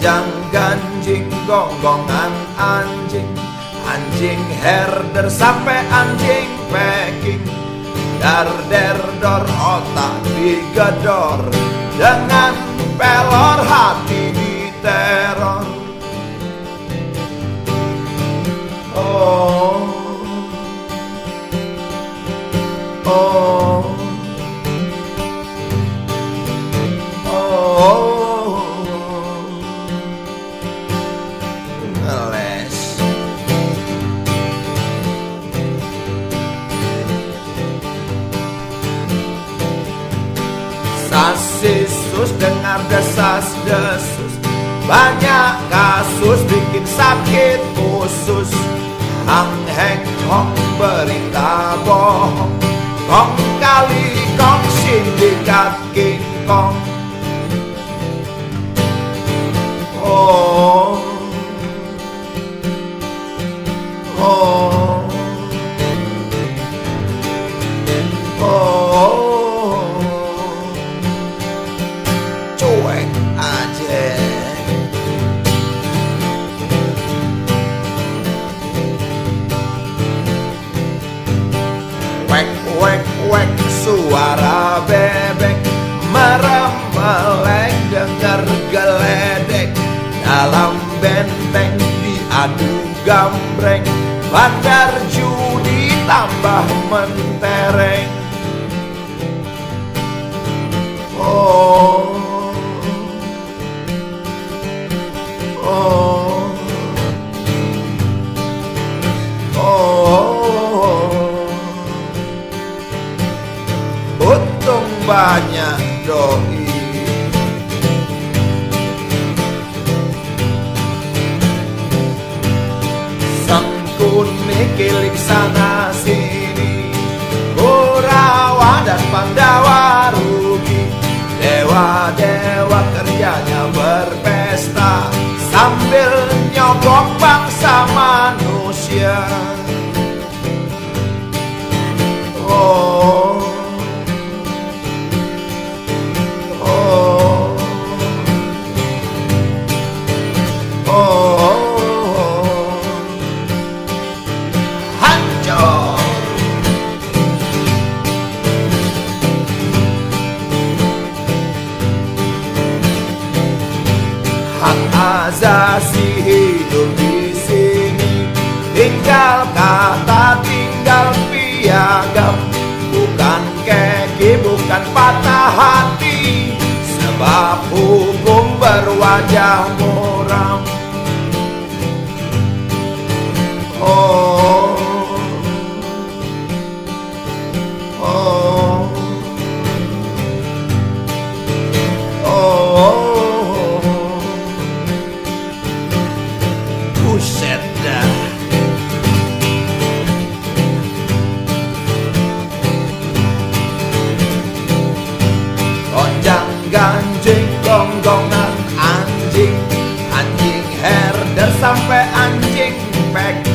Gonjang ganjing gonggongan anjing. Anjing herder sampai anjing packing Dar der dor otak digedor Dengan pelor hati Sasisus dengar desas-desus Banyak kasus bikin sakit usus Hang heng hong berita bohong. Kong kali kong sindikat king kong suara bebek Merem melek dengar geledek. Dalam benteng diadu gambreng Bandar judi tambah mentereng banyak doi. Sangkun mikilik sana sini Kurawa dan Pandawa rugi. Dewa-dewa kerjanya berpesta Sambil Hak asasi hidup di sini Tinggal kata, tinggal piagam. Bukan keki, bukan patah hati Sebab hukum berwajah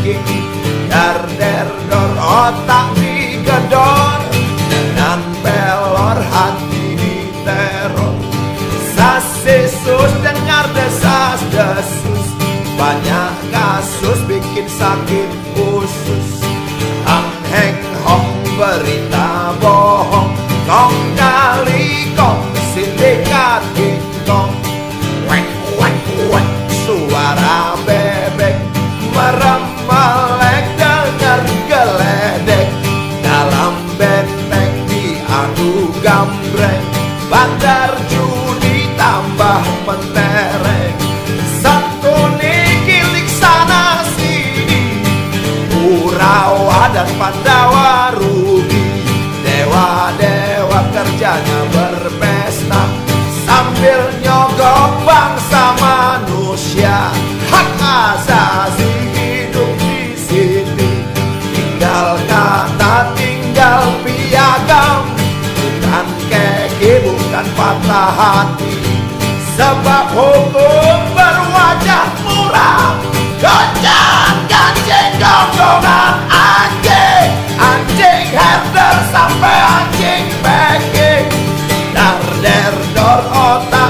packing Dar der dor otak digedor. Dengan pelor hati diteror Sasisus dengar desas-desus Banyak kasus bikin sakit tambah mentereng Satu nikilik sana sini Urawa dan Pandawa rugi. Dewa-dewa kerjanya berpesta Sambil nyogok bangsa manusia. Hak asasi hidup di sini Tinggal kata, tinggal piagam. Bukan keki, bukan patah hati Sebab hukum berwajah murah? Goncang ganjing gonggongan anjing. Anjing herder sampai anjing backing. Dar der dor otak.